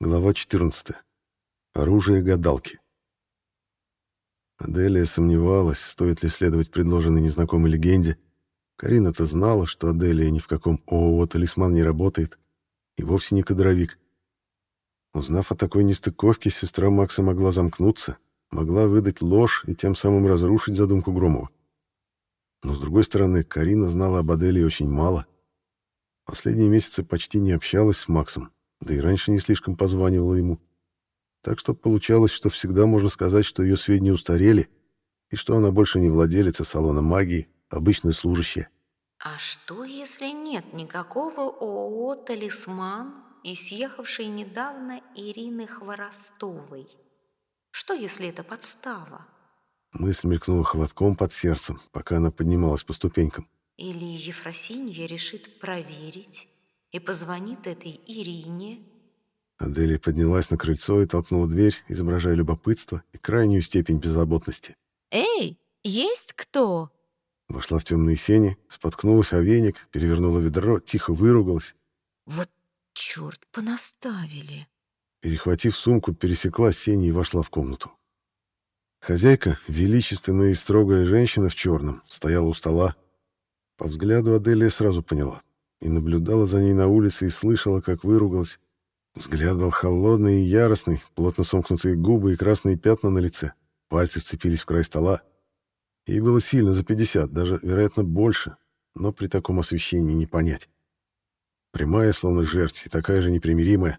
Глава 14. Оружие гадалки. Аделия сомневалась, стоит ли следовать предложенной незнакомой легенде. Карина-то знала, что Аделия ни в каком ООО «Талисман» не работает и вовсе не кадровик. Узнав о такой нестыковке, сестра Макса могла замкнуться, могла выдать ложь и тем самым разрушить задумку Громова. Но, с другой стороны, Карина знала об Аделии очень мало. Последние месяцы почти не общалась с Максом, да и раньше не слишком позванивала ему. Так что получалось, что всегда можно сказать, что ее сведения устарели, и что она больше не владелица салона магии, обычная служащая. А что, если нет никакого ООО «Талисман» и съехавшей недавно Ирины Хворостовой? Что, если это подстава? Мысль мелькнула холодком под сердцем, пока она поднималась по ступенькам. Или Ефросинья решит проверить и позвонит этой Ирине. Аделия поднялась на крыльцо и толкнула дверь, изображая любопытство и крайнюю степень беззаботности. «Эй, есть кто?» Вошла в темные сени, споткнулась о веник, перевернула ведро, тихо выругалась. «Вот черт, понаставили!» Перехватив сумку, пересекла сени и вошла в комнату. Хозяйка, величественная и строгая женщина в черном, стояла у стола. По взгляду Аделия сразу поняла и наблюдала за ней на улице и слышала, как выругалась. Взгляд был холодный и яростный, плотно сомкнутые губы и красные пятна на лице. Пальцы вцепились в край стола. Ей было сильно за 50, даже, вероятно, больше, но при таком освещении не понять. Прямая, словно жерть, и такая же непримиримая.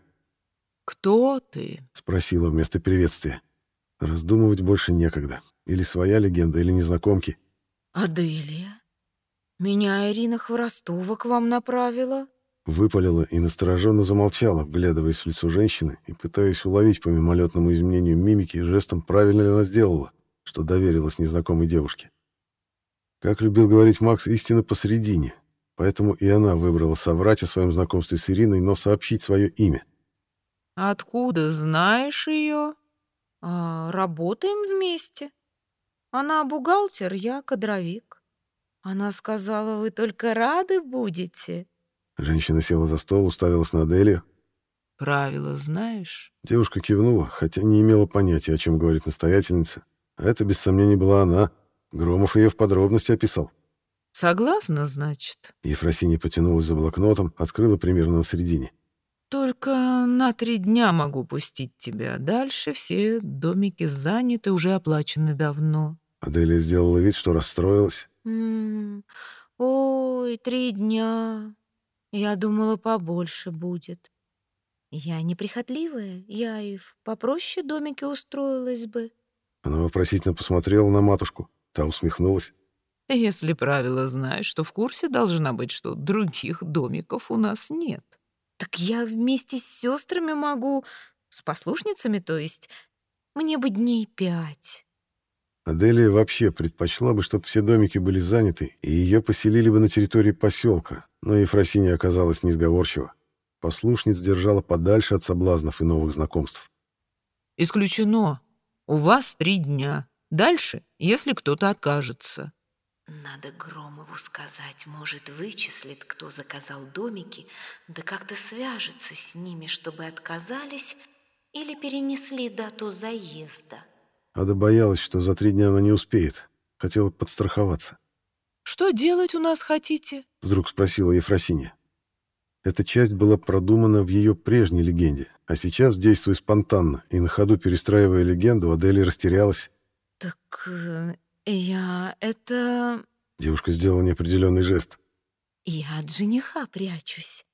«Кто ты?» — спросила вместо приветствия. Раздумывать больше некогда. Или своя легенда, или незнакомки. «Аделия?» «Меня Ирина Хворостова к вам направила?» Выпалила и настороженно замолчала, вглядываясь в лицо женщины и пытаясь уловить по мимолетному изменению мимики жестом, правильно ли она сделала, что доверилась незнакомой девушке. Как любил говорить Макс, истина посередине, поэтому и она выбрала соврать о своем знакомстве с Ириной, но сообщить свое имя. «Откуда знаешь ее?» а, «Работаем вместе. Она бухгалтер, я кадровик». Она сказала, вы только рады будете. Женщина села за стол, уставилась на Делию. Правила знаешь? Девушка кивнула, хотя не имела понятия, о чем говорит настоятельница. А это, без сомнений, была она. Громов ее в подробности описал. Согласна, значит? Ефросинья потянулась за блокнотом, открыла примерно на середине. Только на три дня могу пустить тебя. Дальше все домики заняты, уже оплачены давно. Аделия сделала вид, что расстроилась. М ой, три дня. Я думала, побольше будет. Я неприхотливая, я и в попроще домике устроилась бы. Она вопросительно посмотрела на матушку. Та усмехнулась. Если правила знаешь, что в курсе должна быть, что других домиков у нас нет. Так я вместе с сестрами могу, с послушницами, то есть. Мне бы дней пять. Аделия вообще предпочла бы, чтобы все домики были заняты, и ее поселили бы на территории поселка, но Ефросинья оказалась несговорчива. Послушниц держала подальше от соблазнов и новых знакомств. «Исключено. У вас три дня. Дальше, если кто-то откажется». Надо Громову сказать, может, вычислит, кто заказал домики, да как-то свяжется с ними, чтобы отказались или перенесли дату заезда. Ада боялась, что за три дня она не успеет. Хотела подстраховаться. «Что делать у нас хотите?» — вдруг спросила Ефросинья. Эта часть была продумана в ее прежней легенде, а сейчас, действуя спонтанно и на ходу перестраивая легенду, Аделия растерялась. «Так э, я... это...» Девушка сделала неопределенный жест. «Я от жениха прячусь.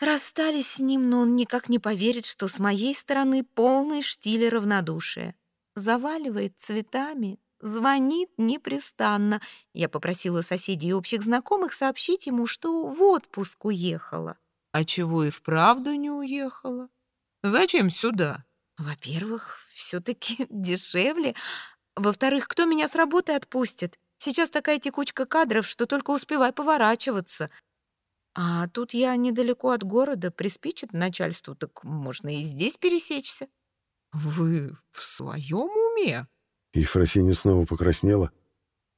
Расстались с ним, но он никак не поверит, что с моей стороны полный штиль равнодушия заваливает цветами, звонит непрестанно. Я попросила соседей и общих знакомых сообщить ему, что в отпуск уехала. А чего и вправду не уехала? Зачем сюда? Во-первых, все-таки дешевле. Во-вторых, кто меня с работы отпустит? Сейчас такая текучка кадров, что только успевай поворачиваться. А тут я недалеко от города, приспичит начальству, так можно и здесь пересечься. «Вы в своем уме?» Ефросинья снова покраснела.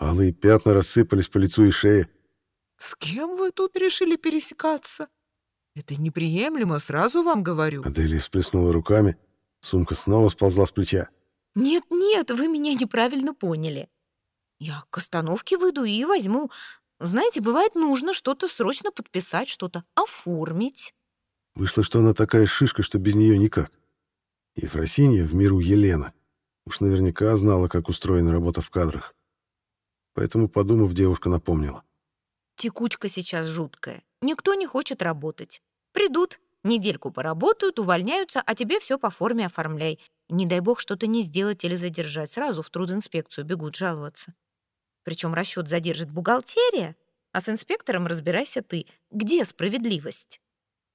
Алые пятна рассыпались по лицу и шее. «С кем вы тут решили пересекаться?» Это неприемлемо, сразу вам говорю. Аделия всплеснула руками. Сумка снова сползла с плеча. Нет-нет, вы меня неправильно поняли. Я к остановке выйду и возьму. Знаете, бывает нужно что-то срочно подписать, что-то оформить. Вышло, что она такая шишка, что без нее никак. Ефросинья в миру Елена. Уж наверняка знала, как устроена работа в кадрах. Поэтому, подумав, девушка напомнила. Текучка сейчас жуткая. Никто не хочет работать. Придут, недельку поработают, увольняются, а тебе все по форме оформляй. Не дай бог что-то не сделать или задержать. Сразу в трудинспекцию бегут жаловаться. Причем расчет задержит бухгалтерия, а с инспектором разбирайся ты. Где справедливость?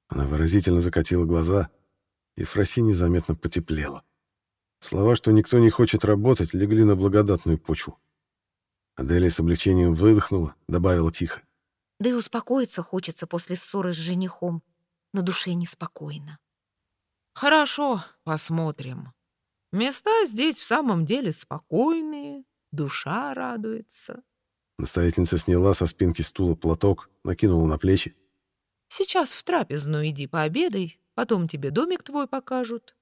Она выразительно закатила глаза, и Фроси незаметно потеплела. Слова, что никто не хочет работать, легли на благодатную почву. Аделия с облегчением выдохнула, добавила тихо. Да и успокоиться хочется после ссоры с женихом. На душе неспокойно. Хорошо, посмотрим. Места здесь в самом деле спокойные, душа радуется. Настоятельница сняла со спинки стула платок, накинула на плечи. Сейчас в трапезную иди пообедай, потом тебе домик твой покажут.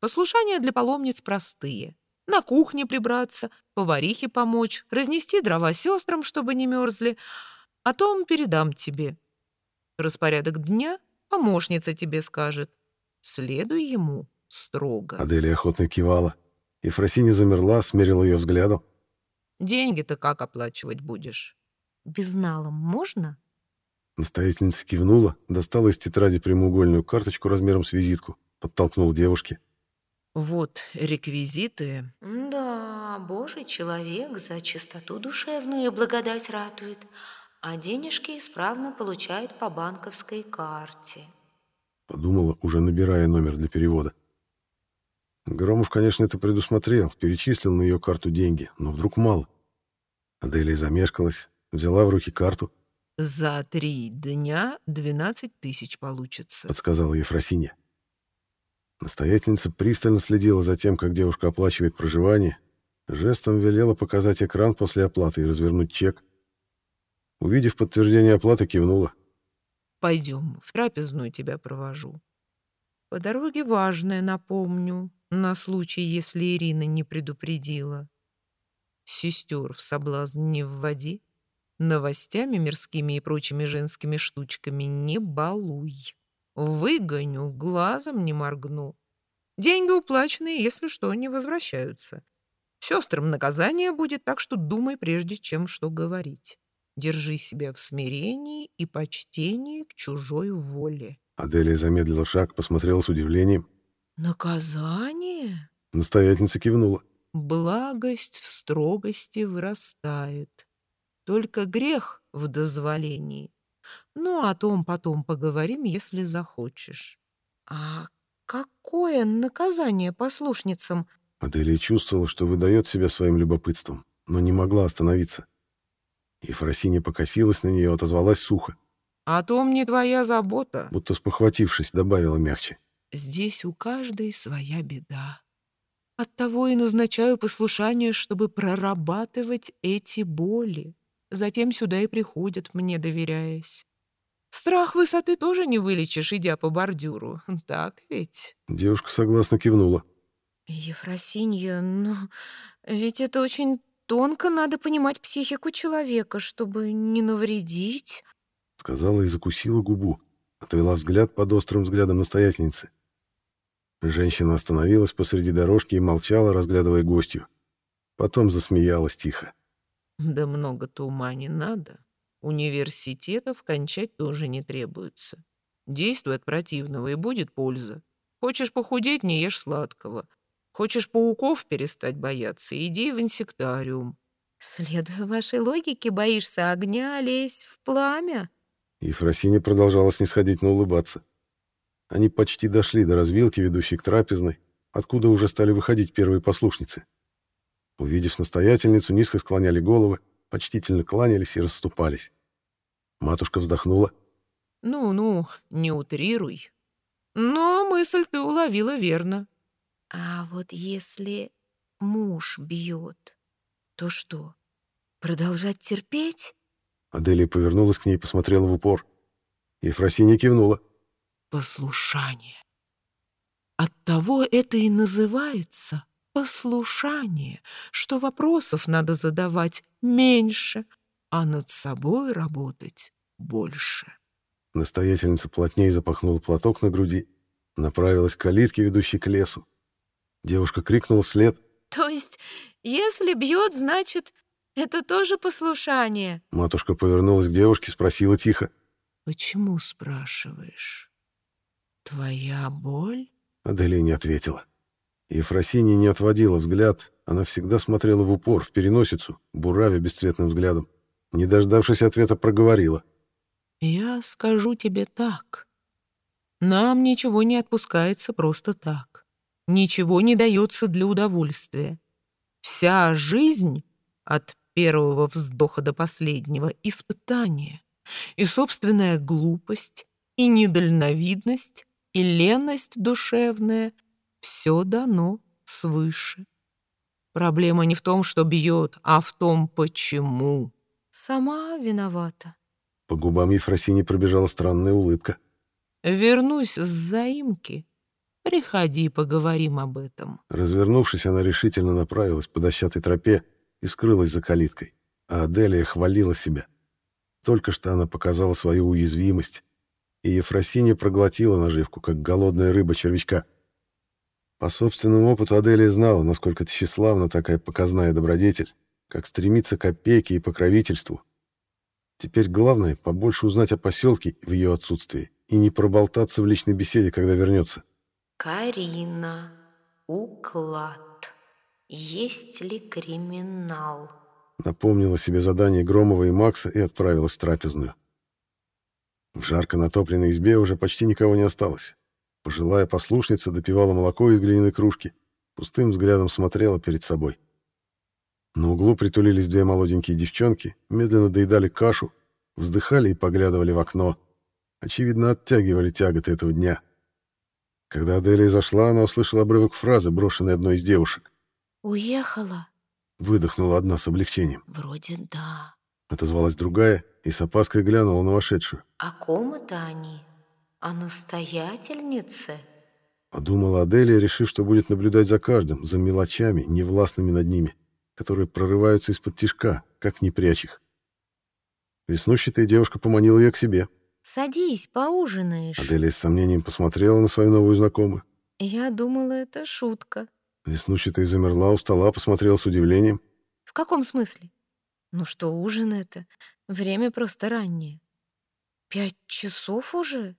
Послушания для паломниц простые. На кухне прибраться, поварихе помочь, разнести дрова сестрам, чтобы не мерзли. О том передам тебе. Распорядок дня помощница тебе скажет. Следуй ему строго. Аделия охотно кивала. Ефросиня замерла, смерила ее взглядом. Деньги-то как оплачивать будешь? Безналом можно? Настоятельница кивнула, достала из тетради прямоугольную карточку размером с визитку, подтолкнул девушке. Вот реквизиты. Да, божий человек за чистоту душевную благодать ратует, а денежки исправно получает по банковской карте. Подумала, уже набирая номер для перевода. Громов, конечно, это предусмотрел, перечислил на ее карту деньги, но вдруг мало. Аделия замешкалась, взяла в руки карту. «За три дня двенадцать тысяч получится», — подсказала Ефросинья. Настоятельница пристально следила за тем, как девушка оплачивает проживание, жестом велела показать экран после оплаты и развернуть чек. Увидев подтверждение оплаты, кивнула. «Пойдем, в трапезную тебя провожу. По дороге важное напомню, на случай, если Ирина не предупредила. Сестер в соблазн не вводи, новостями мирскими и прочими женскими штучками не балуй». Выгоню, глазом не моргну. Деньги уплаченные, если что, не возвращаются. Сестрам наказание будет, так что думай, прежде чем что говорить. Держи себя в смирении и почтении к чужой воле. Аделия замедлила шаг, посмотрела с удивлением. «Наказание?» Настоятельница кивнула. «Благость в строгости вырастает. Только грех в дозволении. Ну, о том потом поговорим, если захочешь. А какое наказание послушницам? Аделия чувствовала, что выдает себя своим любопытством, но не могла остановиться. Ефросинья покосилась на нее, отозвалась сухо. «О том не твоя забота», будто спохватившись, добавила мягче. «Здесь у каждой своя беда. Оттого и назначаю послушание, чтобы прорабатывать эти боли. Затем сюда и приходят, мне доверяясь. Страх высоты тоже не вылечишь, идя по бордюру. Так ведь?» Девушка согласно кивнула. «Ефросинья, ну, ведь это очень тонко надо понимать психику человека, чтобы не навредить», — сказала и закусила губу, отвела взгляд под острым взглядом настоятельницы. Женщина остановилась посреди дорожки и молчала, разглядывая гостью. Потом засмеялась тихо. Да много-то ума не надо. Университетов кончать тоже не требуется. Действуй от противного, и будет польза. Хочешь похудеть, не ешь сладкого. Хочешь пауков перестать бояться, иди в инсектариум. Следуя вашей логике, боишься огня, лезь в пламя. Ефросиня продолжала снисходительно улыбаться. Они почти дошли до развилки, ведущей к трапезной, откуда уже стали выходить первые послушницы. Увидев настоятельницу, низко склоняли головы, почтительно кланялись и расступались. Матушка вздохнула. «Ну-ну, не утрируй. Но мысль ты уловила верно». «А вот если муж бьет, то что, продолжать терпеть?» Аделия повернулась к ней и посмотрела в упор. Ефросинья кивнула. послушание. Оттого это и называется послушание, что вопросов надо задавать меньше, а над собой работать больше. Настоятельница плотнее запахнула платок на груди, направилась к калитке, ведущей к лесу. Девушка крикнула вслед. То есть, если бьет, значит, это тоже послушание? Матушка повернулась к девушке, спросила тихо. Почему спрашиваешь? Твоя боль? Аделия не ответила. Ефросинья не отводила взгляд, она всегда смотрела в упор, в переносицу, буравя бесцветным взглядом. Не дождавшись ответа, проговорила. «Я скажу тебе так. Нам ничего не отпускается просто так. Ничего не дается для удовольствия. Вся жизнь от первого вздоха до последнего — испытание. И собственная глупость, и недальновидность, и леность душевная — все дано свыше. Проблема не в том, что бьет, а в том, почему. Сама виновата. По губам Ефросини пробежала странная улыбка. Вернусь с заимки. Приходи, поговорим об этом. Развернувшись, она решительно направилась по дощатой тропе и скрылась за калиткой. А Аделия хвалила себя. Только что она показала свою уязвимость, и Ефросинья проглотила наживку, как голодная рыба червячка. По собственному опыту Аделия знала, насколько тщеславна такая показная добродетель, как стремится к опеке и покровительству. Теперь главное — побольше узнать о поселке в ее отсутствии и не проболтаться в личной беседе, когда вернется. Карина, уклад. Есть ли криминал? Напомнила себе задание Громова и Макса и отправилась в трапезную. В жарко натопленной избе уже почти никого не осталось. Пожилая послушница допивала молоко из глиняной кружки, пустым взглядом смотрела перед собой. На углу притулились две молоденькие девчонки, медленно доедали кашу, вздыхали и поглядывали в окно. Очевидно, оттягивали тяготы этого дня. Когда Аделия зашла, она услышала обрывок фразы, брошенной одной из девушек. Уехала? Выдохнула одна с облегчением. Вроде да. Отозвалась другая и с опаской глянула на вошедшую. О ком это они? О настоятельнице? Подумала Аделия, решив, что будет наблюдать за каждым, за мелочами, невластными над ними которые прорываются из-под тишка, как не прячь их. Веснущатая девушка поманила ее к себе. «Садись, поужинаешь». Аделия с сомнением посмотрела на свою новую знакомую. «Я думала, это шутка». Веснущатая замерла у стола, посмотрела с удивлением. «В каком смысле? Ну что, ужин это? Время просто раннее. Пять часов уже?»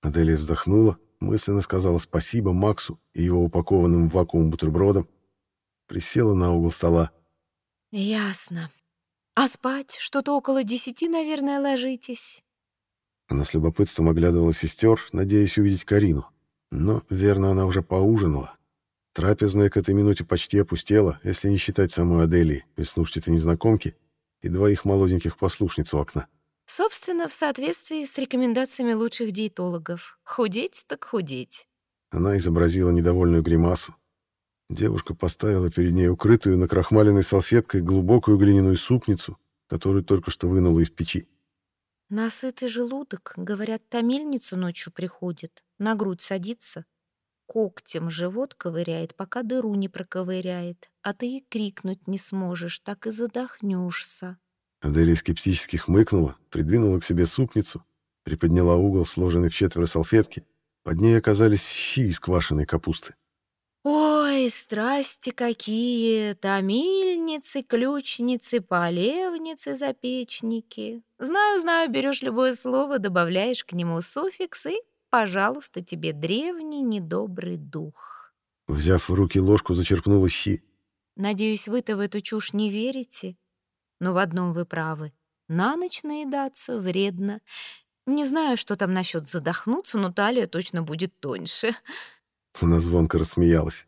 Аделия вздохнула, мысленно сказала спасибо Максу и его упакованным в вакуум бутербродом, Присела на угол стола. «Ясно. А спать что-то около десяти, наверное, ложитесь?» Она с любопытством оглядывала сестер, надеясь увидеть Карину. Но, верно, она уже поужинала. Трапезная к этой минуте почти опустела, если не считать самой Аделии, веснушчатой незнакомки, и двоих молоденьких послушниц у окна. Собственно, в соответствии с рекомендациями лучших диетологов. Худеть так худеть. Она изобразила недовольную гримасу, Девушка поставила перед ней укрытую накрахмаленной салфеткой глубокую глиняную супницу, которую только что вынула из печи. Насытый желудок, говорят, томильницу ночью приходит, на грудь садится, когтем живот ковыряет, пока дыру не проковыряет, а ты и крикнуть не сможешь, так и задохнешься. Аделия скептически хмыкнула, придвинула к себе супницу, приподняла угол, сложенный в четверо салфетки. Под ней оказались щи из квашеной капусты. Ой, страсти какие! Томильницы, ключницы, полевницы, запечники. Знаю, знаю, берешь любое слово, добавляешь к нему суффикс и, пожалуйста, тебе древний недобрый дух. Взяв в руки ложку, зачерпнула щи. Надеюсь, вы-то в эту чушь не верите? Но в одном вы правы. На ночь наедаться вредно. Не знаю, что там насчет задохнуться, но талия точно будет тоньше. Она звонко рассмеялась.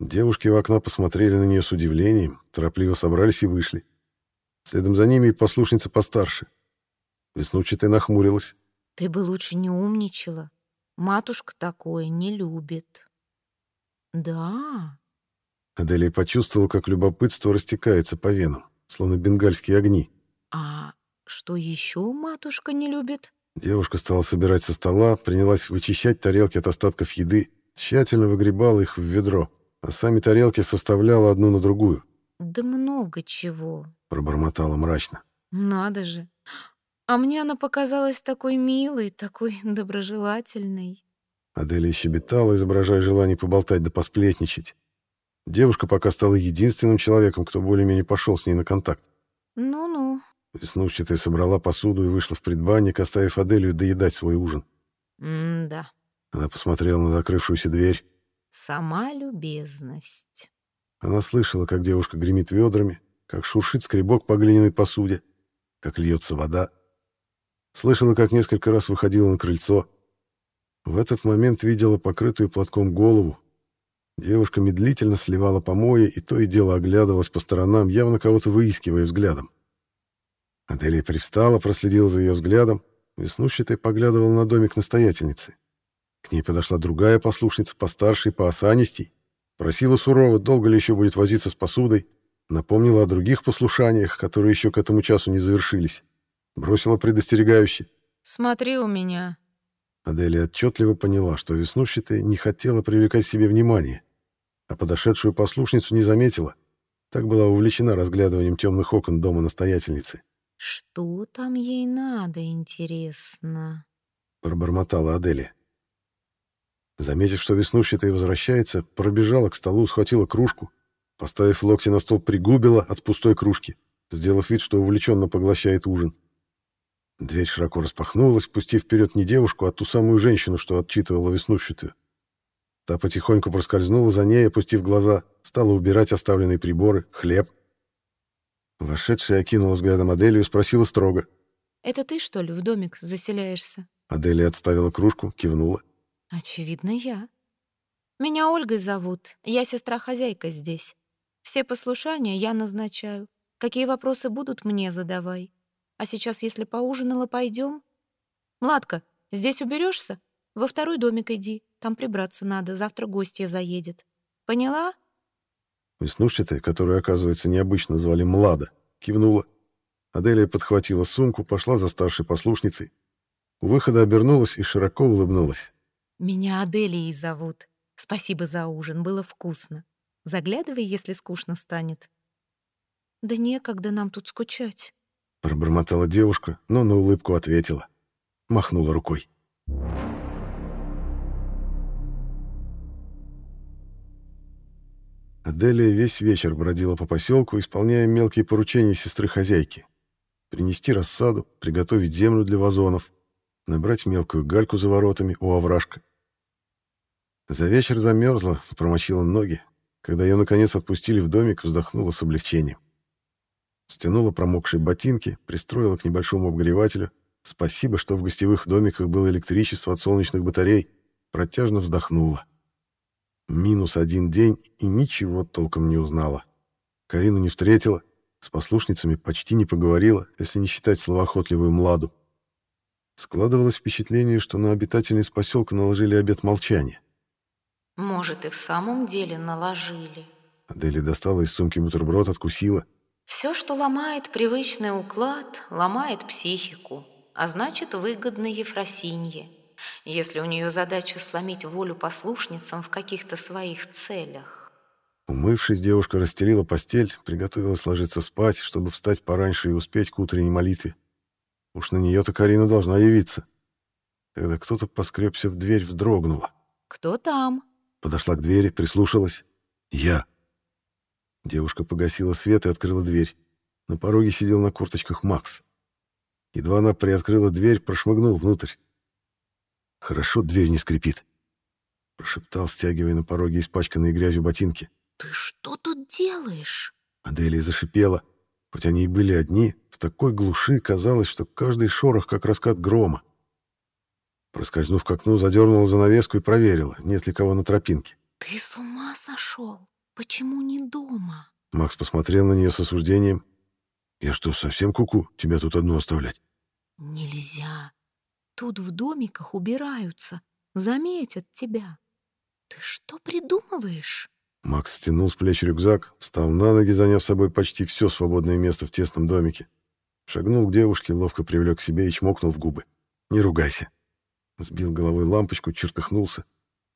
Девушки в окно посмотрели на нее с удивлением, торопливо собрались и вышли. Следом за ними и послушница постарше. Веснучатая нахмурилась. «Ты бы лучше не умничала. Матушка такое не любит». «Да?» Аделия почувствовала, как любопытство растекается по венам, словно бенгальские огни. «А что еще матушка не любит?» Девушка стала собирать со стола, принялась вычищать тарелки от остатков еды, тщательно выгребала их в ведро, а сами тарелки составляла одну на другую. «Да много чего», — пробормотала мрачно. «Надо же! А мне она показалась такой милой, такой доброжелательной». Аделия щебетала, изображая желание поболтать да посплетничать. Девушка пока стала единственным человеком, кто более-менее пошел с ней на контакт. «Ну-ну». Веснушчатая собрала посуду и вышла в предбанник, оставив Аделию доедать свой ужин. «М-да». Она посмотрела на закрывшуюся дверь. «Сама любезность». Она слышала, как девушка гремит ведрами, как шуршит скребок по глиняной посуде, как льется вода. Слышала, как несколько раз выходила на крыльцо. В этот момент видела покрытую платком голову. Девушка медлительно сливала помои и то и дело оглядывалась по сторонам, явно кого-то выискивая взглядом. Аделия привстала, проследила за ее взглядом. Веснущатая поглядывала на домик настоятельницы. К ней подошла другая послушница, постарше и поосанистей. Просила сурово, долго ли еще будет возиться с посудой. Напомнила о других послушаниях, которые еще к этому часу не завершились. Бросила предостерегающе. «Смотри у меня». Аделия отчетливо поняла, что веснущатая не хотела привлекать к себе внимание, а подошедшую послушницу не заметила. Так была увлечена разглядыванием темных окон дома настоятельницы. «Что там ей надо, интересно?» — пробормотала Аделия. Заметив, что веснущатая возвращается, пробежала к столу, схватила кружку, поставив локти на стол, пригубила от пустой кружки, сделав вид, что увлеченно поглощает ужин. Дверь широко распахнулась, пустив вперед не девушку, а ту самую женщину, что отчитывала веснущатую. Та потихоньку проскользнула за ней, опустив глаза, стала убирать оставленные приборы, хлеб. Вошедшая окинула взглядом Аделию и спросила строго. «Это ты, что ли, в домик заселяешься?» Аделия отставила кружку, кивнула. Очевидно, я. Меня Ольгой зовут. Я сестра-хозяйка здесь. Все послушания я назначаю. Какие вопросы будут, мне задавай. А сейчас, если поужинала, пойдем? Младка, здесь уберешься? Во второй домик иди. Там прибраться надо. Завтра гостья заедет. Поняла? Веснушчатая, которую, оказывается, необычно звали Млада, кивнула. Аделия подхватила сумку, пошла за старшей послушницей. У выхода обернулась и широко улыбнулась. Меня Аделией зовут. Спасибо за ужин, было вкусно. Заглядывай, если скучно станет. Да некогда нам тут скучать. Пробормотала девушка, но на улыбку ответила. Махнула рукой. Аделия весь вечер бродила по поселку, исполняя мелкие поручения сестры-хозяйки. Принести рассаду, приготовить землю для вазонов, набрать мелкую гальку за воротами у овражка. За вечер замерзла, промочила ноги. Когда ее, наконец, отпустили в домик, вздохнула с облегчением. Стянула промокшие ботинки, пристроила к небольшому обогревателю. Спасибо, что в гостевых домиках было электричество от солнечных батарей. Протяжно вздохнула. Минус один день и ничего толком не узнала. Карину не встретила, с послушницами почти не поговорила, если не считать словоохотливую Младу. Складывалось впечатление, что на обитательниц поселка наложили обет молчания. «Может, и в самом деле наложили». Адели достала из сумки бутерброд, откусила. «Все, что ломает привычный уклад, ломает психику, а значит, выгодно Ефросинье, если у нее задача сломить волю послушницам в каких-то своих целях». Умывшись, девушка расстелила постель, приготовилась ложиться спать, чтобы встать пораньше и успеть к утренней молитве. Уж на нее-то Карина должна явиться. Когда кто-то поскребся в дверь, вздрогнула. «Кто там?» Подошла к двери, прислушалась. «Я». Девушка погасила свет и открыла дверь. На пороге сидел на курточках Макс. Едва она приоткрыла дверь, прошмыгнул внутрь. «Хорошо, дверь не скрипит», — прошептал, стягивая на пороге испачканные грязью ботинки. «Ты что тут делаешь?» Аделия зашипела. Хоть они и были одни, в такой глуши казалось, что каждый шорох, как раскат грома. Проскользнув к окну, задернула занавеску и проверила, нет ли кого на тропинке. «Ты с ума сошел? Почему не дома?» Макс посмотрел на нее с осуждением. «Я что, совсем куку? -ку? Тебя тут одну оставлять?» «Нельзя. Тут в домиках убираются. Заметят тебя. Ты что придумываешь?» Макс стянул с плеч рюкзак, встал на ноги, заняв собой почти все свободное место в тесном домике. Шагнул к девушке, ловко привлек к себе и чмокнул в губы. Не ругайся. Сбил головой лампочку, чертыхнулся.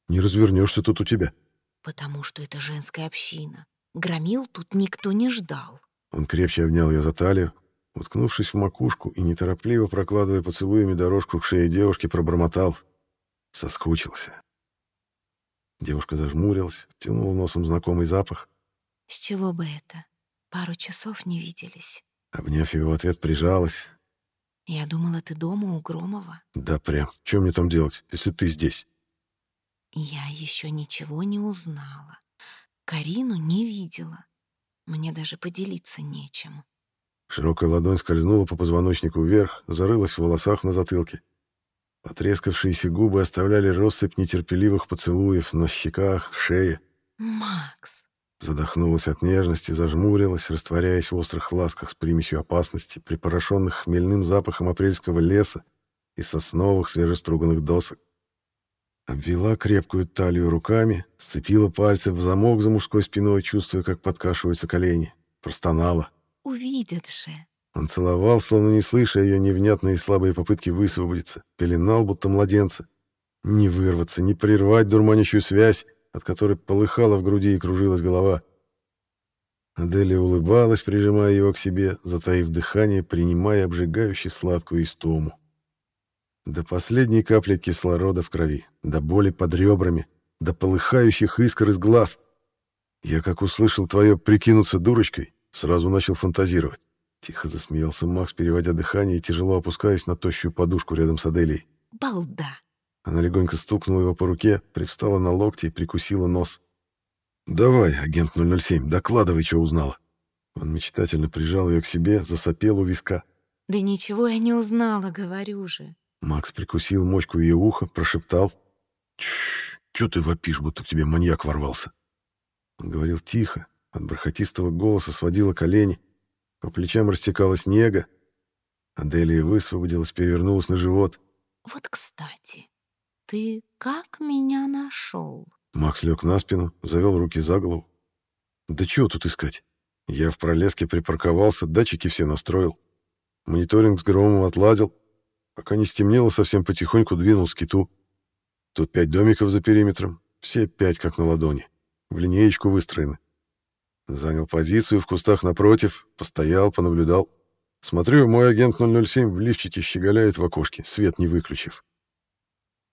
Не развернешься тут у тебя. Потому что это женская община. Громил тут никто не ждал. Он крепче обнял ее за талию, уткнувшись в макушку и неторопливо прокладывая поцелуями дорожку к шее девушки, пробормотал. Соскучился. Девушка зажмурилась, втянула носом знакомый запах. С чего бы это? Пару часов не виделись. Обняв его в ответ, прижалась. Я думала, ты дома у Громова. Да прям. Что мне там делать, если ты здесь? Я еще ничего не узнала. Карину не видела. Мне даже поделиться нечем. Широкая ладонь скользнула по позвоночнику вверх, зарылась в волосах на затылке. Потрескавшиеся губы оставляли россыпь нетерпеливых поцелуев на щеках, шее. «Макс!» Задохнулась от нежности, зажмурилась, растворяясь в острых ласках с примесью опасности, припорошенных хмельным запахом апрельского леса и сосновых свежеструганных досок. Обвела крепкую талию руками, сцепила пальцы в замок за мужской спиной, чувствуя, как подкашиваются колени. Простонала. «Увидят же!» Он целовал, словно не слыша ее невнятные и слабые попытки высвободиться, пеленал, будто младенца. Не вырваться, не прервать дурманящую связь, от которой полыхала в груди и кружилась голова. Аделия улыбалась, прижимая его к себе, затаив дыхание, принимая обжигающую сладкую истому. До последней капли кислорода в крови, до боли под ребрами, до полыхающих искр из глаз. Я, как услышал твое «прикинуться дурочкой», сразу начал фантазировать. Тихо засмеялся Макс, переводя дыхание и тяжело опускаясь на тощую подушку рядом с Аделией. «Балда!» Она легонько стукнула его по руке, привстала на локти и прикусила нос. «Давай, агент 007, докладывай, что узнала». Он мечтательно прижал ее к себе, засопел у виска. «Да ничего я не узнала, говорю же». Макс прикусил мочку ее уха, прошептал. «Чш, что ты вопишь, будто к тебе маньяк ворвался?» Он говорил тихо, от бархатистого голоса сводила колени, по плечам растекалась нега. Аделия высвободилась, перевернулась на живот. «Вот, кстати, ты как меня нашел?» Макс лег на спину, завел руки за голову. «Да чего тут искать? Я в пролеске припарковался, датчики все настроил. Мониторинг с громом отладил. Пока не стемнело, совсем потихоньку двинул с киту. Тут пять домиков за периметром, все пять как на ладони. В линеечку выстроены. Занял позицию в кустах напротив, постоял, понаблюдал. Смотрю, мой агент 007 в лифчике щеголяет в окошке, свет не выключив.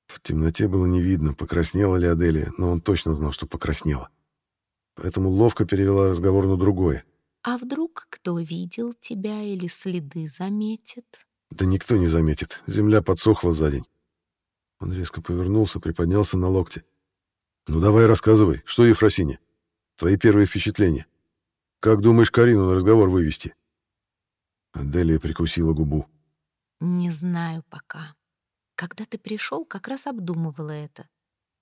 В темноте было не видно, покраснела ли Аделия, но он точно знал, что покраснела. Поэтому ловко перевела разговор на другое. «А вдруг кто видел тебя или следы заметит?» «Да никто не заметит. Земля подсохла за день». Он резко повернулся, приподнялся на локте. «Ну давай рассказывай, что Ефросине?» Твои первые впечатления. Как думаешь Карину на разговор вывести?» Аделия прикусила губу. «Не знаю пока. Когда ты пришел, как раз обдумывала это.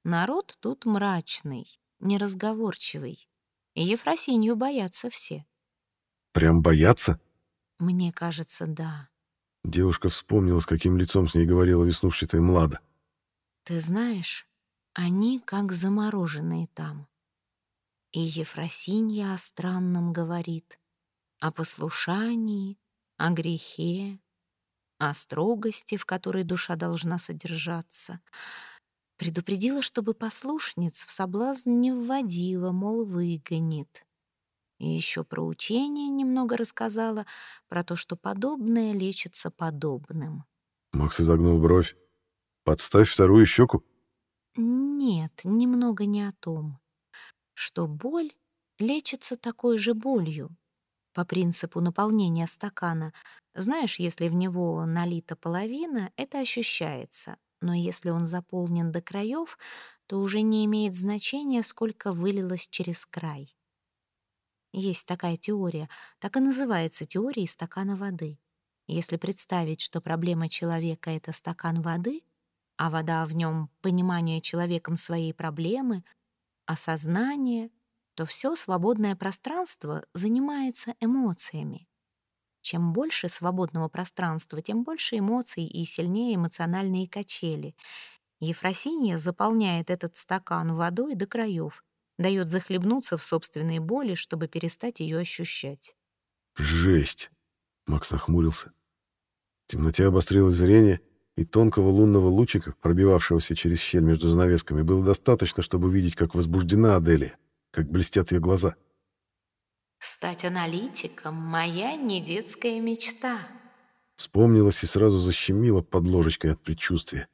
Народ тут мрачный, неразговорчивый. И Ефросинью боятся все». «Прям боятся?» «Мне кажется, да». Девушка вспомнила, с каким лицом с ней говорила веснушчатая Млада. «Ты знаешь, они как замороженные там. И Ефросинья о странном говорит, о послушании, о грехе, о строгости, в которой душа должна содержаться. Предупредила, чтобы послушниц в соблазн не вводила, мол, выгонит. И еще про учение немного рассказала, про то, что подобное лечится подобным. Макс изогнул бровь. «Подставь вторую щеку?» Нет, немного не о том что боль лечится такой же болью. По принципу наполнения стакана. Знаешь, если в него налита половина, это ощущается. Но если он заполнен до краев, то уже не имеет значения, сколько вылилось через край. Есть такая теория, так и называется теорией стакана воды. Если представить, что проблема человека — это стакан воды, а вода в нем — понимание человеком своей проблемы — осознание, то все свободное пространство занимается эмоциями. Чем больше свободного пространства, тем больше эмоций и сильнее эмоциональные качели. Ефросинья заполняет этот стакан водой до краев, дает захлебнуться в собственной боли, чтобы перестать ее ощущать. «Жесть!» — Макс нахмурился. В темноте обострилось зрение, и тонкого лунного лучика, пробивавшегося через щель между занавесками, было достаточно, чтобы видеть, как возбуждена Аделия, как блестят ее глаза. «Стать аналитиком — моя недетская мечта», Вспомнилась и сразу защемила под ложечкой от предчувствия.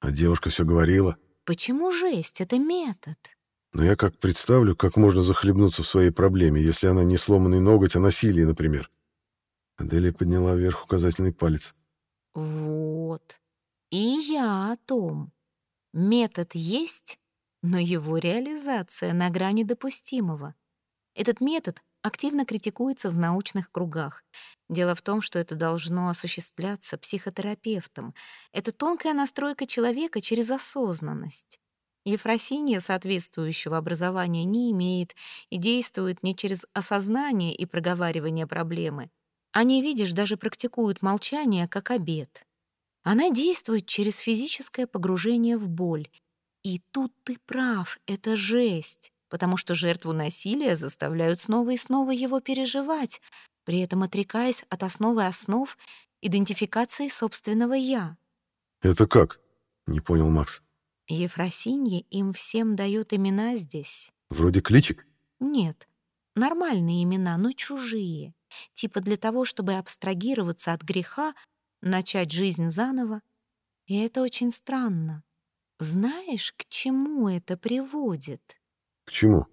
А девушка все говорила. «Почему жесть? Это метод». Но я как представлю, как можно захлебнуться в своей проблеме, если она не сломанный ноготь, а насилие, например. Аделия подняла вверх указательный палец. Вот. И я о том. Метод есть, но его реализация на грани допустимого. Этот метод активно критикуется в научных кругах. Дело в том, что это должно осуществляться психотерапевтом. Это тонкая настройка человека через осознанность. Ефросинья соответствующего образования не имеет и действует не через осознание и проговаривание проблемы. Они, видишь, даже практикуют молчание как обед. Она действует через физическое погружение в боль. И тут ты прав, это жесть, потому что жертву насилия заставляют снова и снова его переживать, при этом отрекаясь от основы основ идентификации собственного «я». «Это как?» — не понял Макс. Ефросинья им всем дает имена здесь. «Вроде кличек?» Нет, нормальные имена, но чужие. Типа для того, чтобы абстрагироваться от греха, начать жизнь заново. И это очень странно. Знаешь, к чему это приводит? К чему?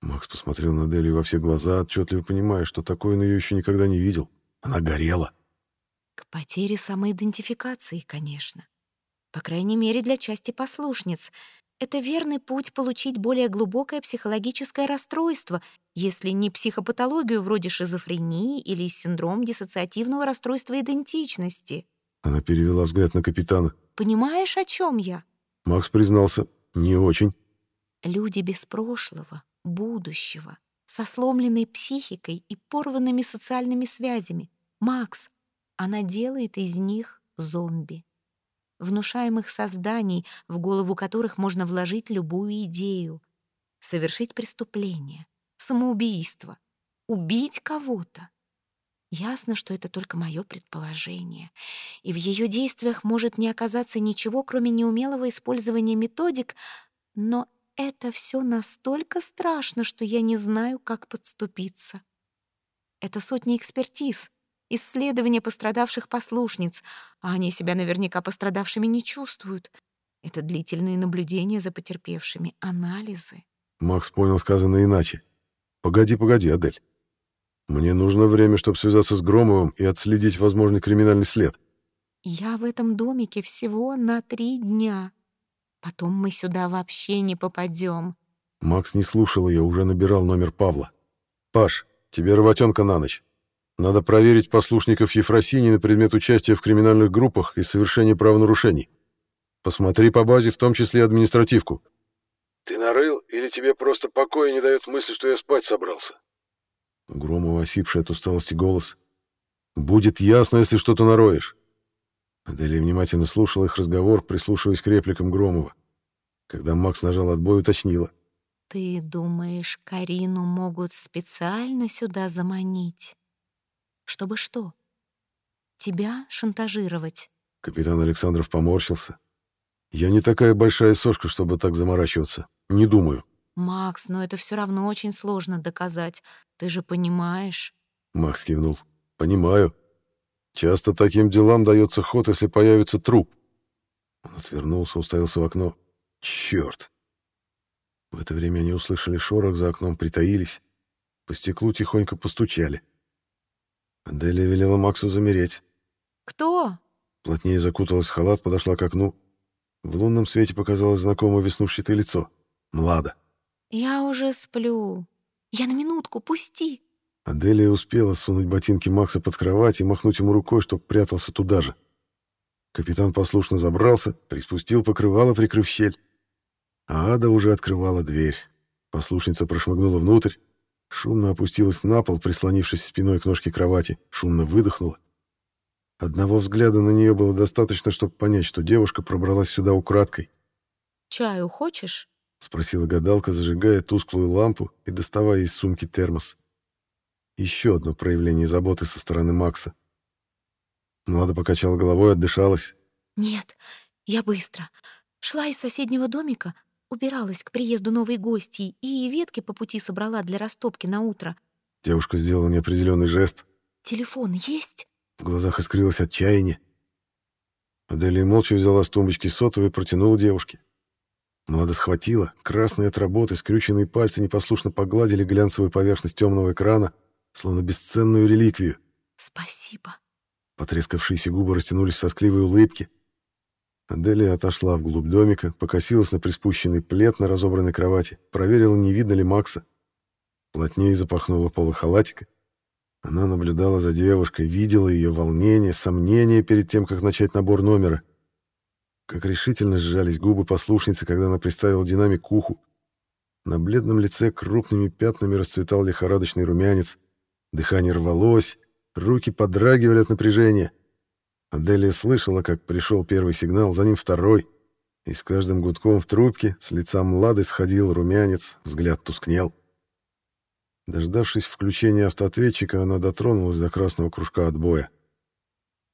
Макс посмотрел на Дели во все глаза, отчетливо понимая, что такое он ее еще никогда не видел. Она горела. К потере самоидентификации, конечно. По крайней мере, для части послушниц. Это верный путь получить более глубокое психологическое расстройство, если не психопатологию вроде шизофрении или синдром диссоциативного расстройства идентичности. Она перевела взгляд на капитана. Понимаешь, о чем я? Макс признался, не очень. Люди без прошлого, будущего, со сломленной психикой и порванными социальными связями. Макс, она делает из них зомби. Внушаемых созданий, в голову которых можно вложить любую идею. Совершить преступление, самоубийство, убить кого-то. Ясно, что это только мое предположение, и в ее действиях может не оказаться ничего, кроме неумелого использования методик, но это все настолько страшно, что я не знаю, как подступиться. Это сотни экспертиз, исследования пострадавших послушниц, а они себя наверняка пострадавшими не чувствуют. Это длительные наблюдения за потерпевшими, анализы. Макс понял сказанное иначе. «Погоди, погоди, Адель. Мне нужно время, чтобы связаться с Громовым и отследить возможный криминальный след». «Я в этом домике всего на три дня. Потом мы сюда вообще не попадем. Макс не слушал ее, уже набирал номер Павла. «Паш, тебе работенка на ночь. Надо проверить послушников Ефросини на предмет участия в криминальных группах и совершения правонарушений. Посмотри по базе, в том числе административку». «Ты нарыл или тебе просто покоя не дает мысли, что я спать собрался?» Громов осипший от усталости голос. «Будет ясно, если что-то нароешь. Аделия внимательно слушала их разговор, прислушиваясь к репликам Громова. Когда Макс нажал отбой, уточнила. «Ты думаешь, Карину могут специально сюда заманить? Чтобы что? Тебя шантажировать?» Капитан Александров поморщился. «Я не такая большая сошка, чтобы так заморачиваться. Не думаю». «Макс, но это все равно очень сложно доказать. Ты же понимаешь?» Макс кивнул. «Понимаю. Часто таким делам дается ход, если появится труп. Он отвернулся, уставился в окно. Черт! В это время они услышали шорох за окном, притаились. По стеклу тихонько постучали. Аделия велела Максу замереть. «Кто?» Плотнее закуталась в халат, подошла к окну. В лунном свете показалось знакомое веснушчатое лицо. Млада. «Я уже сплю. Я на минутку, пусти!» Аделия успела сунуть ботинки Макса под кровать и махнуть ему рукой, чтоб прятался туда же. Капитан послушно забрался, приспустил покрывало, прикрыв щель. А Ада уже открывала дверь. Послушница прошмыгнула внутрь, шумно опустилась на пол, прислонившись спиной к ножке кровати, шумно выдохнула. Одного взгляда на нее было достаточно, чтобы понять, что девушка пробралась сюда украдкой. «Чаю хочешь?» — спросила гадалка, зажигая тусклую лампу и доставая из сумки термос. Еще одно проявление заботы со стороны Макса. Млада покачала головой, отдышалась. Нет, я быстро. Шла из соседнего домика, убиралась к приезду новой гости и ветки по пути собрала для растопки на утро. Девушка сделала неопределенный жест. Телефон есть? В глазах искрилось отчаяние. Аделия молча взяла с тумбочки сотовый и протянула девушке. Млада схватила, красные от работы, скрюченные пальцы непослушно погладили глянцевую поверхность темного экрана, словно бесценную реликвию. Спасибо. Потрескавшиеся губы растянулись в тоскливой улыбке. Аделия отошла вглубь домика, покосилась на приспущенный плед на разобранной кровати, проверила, не видно ли Макса. Плотнее запахнула полы халатика. Она наблюдала за девушкой, видела ее волнение, сомнение перед тем, как начать набор номера. Как решительно сжались губы послушницы, когда она приставила динамик к уху. На бледном лице крупными пятнами расцветал лихорадочный румянец. Дыхание рвалось, руки подрагивали от напряжения. Аделия слышала, как пришел первый сигнал, за ним второй. И с каждым гудком в трубке с лица Млады сходил румянец, взгляд тускнел. Дождавшись включения автоответчика, она дотронулась до красного кружка отбоя.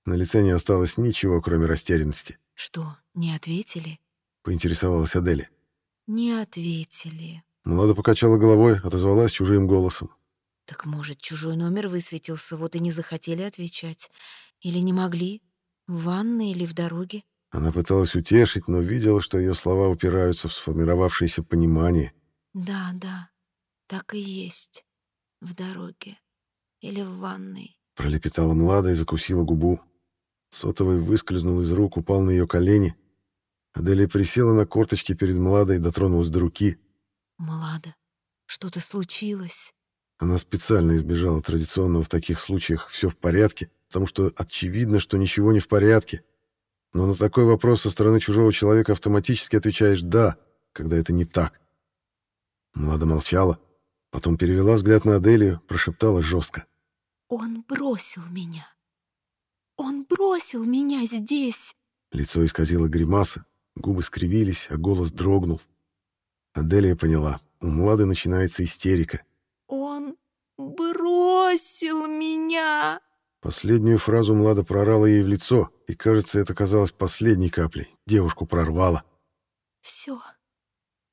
На лице не осталось ничего, кроме растерянности. Что, не ответили? Поинтересовалась Аделия. Не ответили. Млада покачала головой, отозвалась чужим голосом. Так может, чужой номер высветился, вот и не захотели отвечать. Или не могли? В ванной или в дороге? Она пыталась утешить, но видела, что ее слова упираются в сформировавшееся понимание. Да, да, так и есть. В дороге. Или в ванной. Пролепетала Млада и закусила губу. Сотовый выскользнул из рук, упал на ее колени. Аделия присела на корточки перед Младой и дотронулась до руки. Млада, что-то случилось. Она специально избежала традиционного в таких случаях «все в порядке», потому что очевидно, что ничего не в порядке. Но на такой вопрос со стороны чужого человека автоматически отвечаешь «да», когда это не так. Млада молчала, потом перевела взгляд на Аделию, прошептала жестко. «Он бросил меня. Он бросил меня здесь!» Лицо исказило гримаса, губы скривились, а голос дрогнул. Аделия поняла, у Млады начинается истерика. «Он бросил меня!» Последнюю фразу Млада прорала ей в лицо, и, кажется, это казалось последней каплей. Девушку прорвало. «Все,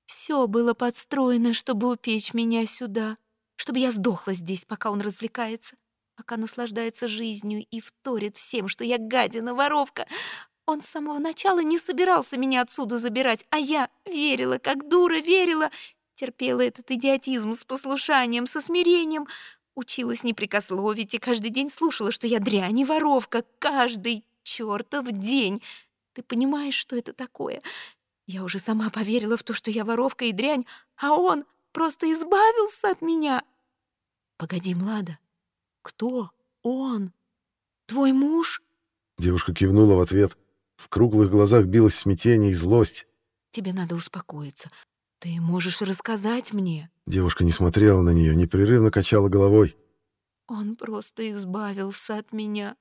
все было подстроено, чтобы упечь меня сюда, чтобы я сдохла здесь, пока он развлекается, пока наслаждается жизнью и вторит всем, что я гадина, воровка. Он с самого начала не собирался меня отсюда забирать, а я верила, как дура верила, терпела этот идиотизм с послушанием, со смирением, училась не прикословить и каждый день слушала, что я дрянь и воровка, каждый чертов день. Ты понимаешь, что это такое? Я уже сама поверила в то, что я воровка и дрянь, а он просто избавился от меня. Погоди, Млада, кто он? Твой муж? Девушка кивнула в ответ. В круглых глазах билось смятение и злость. Тебе надо успокоиться. Ты можешь рассказать мне. Девушка не смотрела на нее, непрерывно качала головой. Он просто избавился от меня.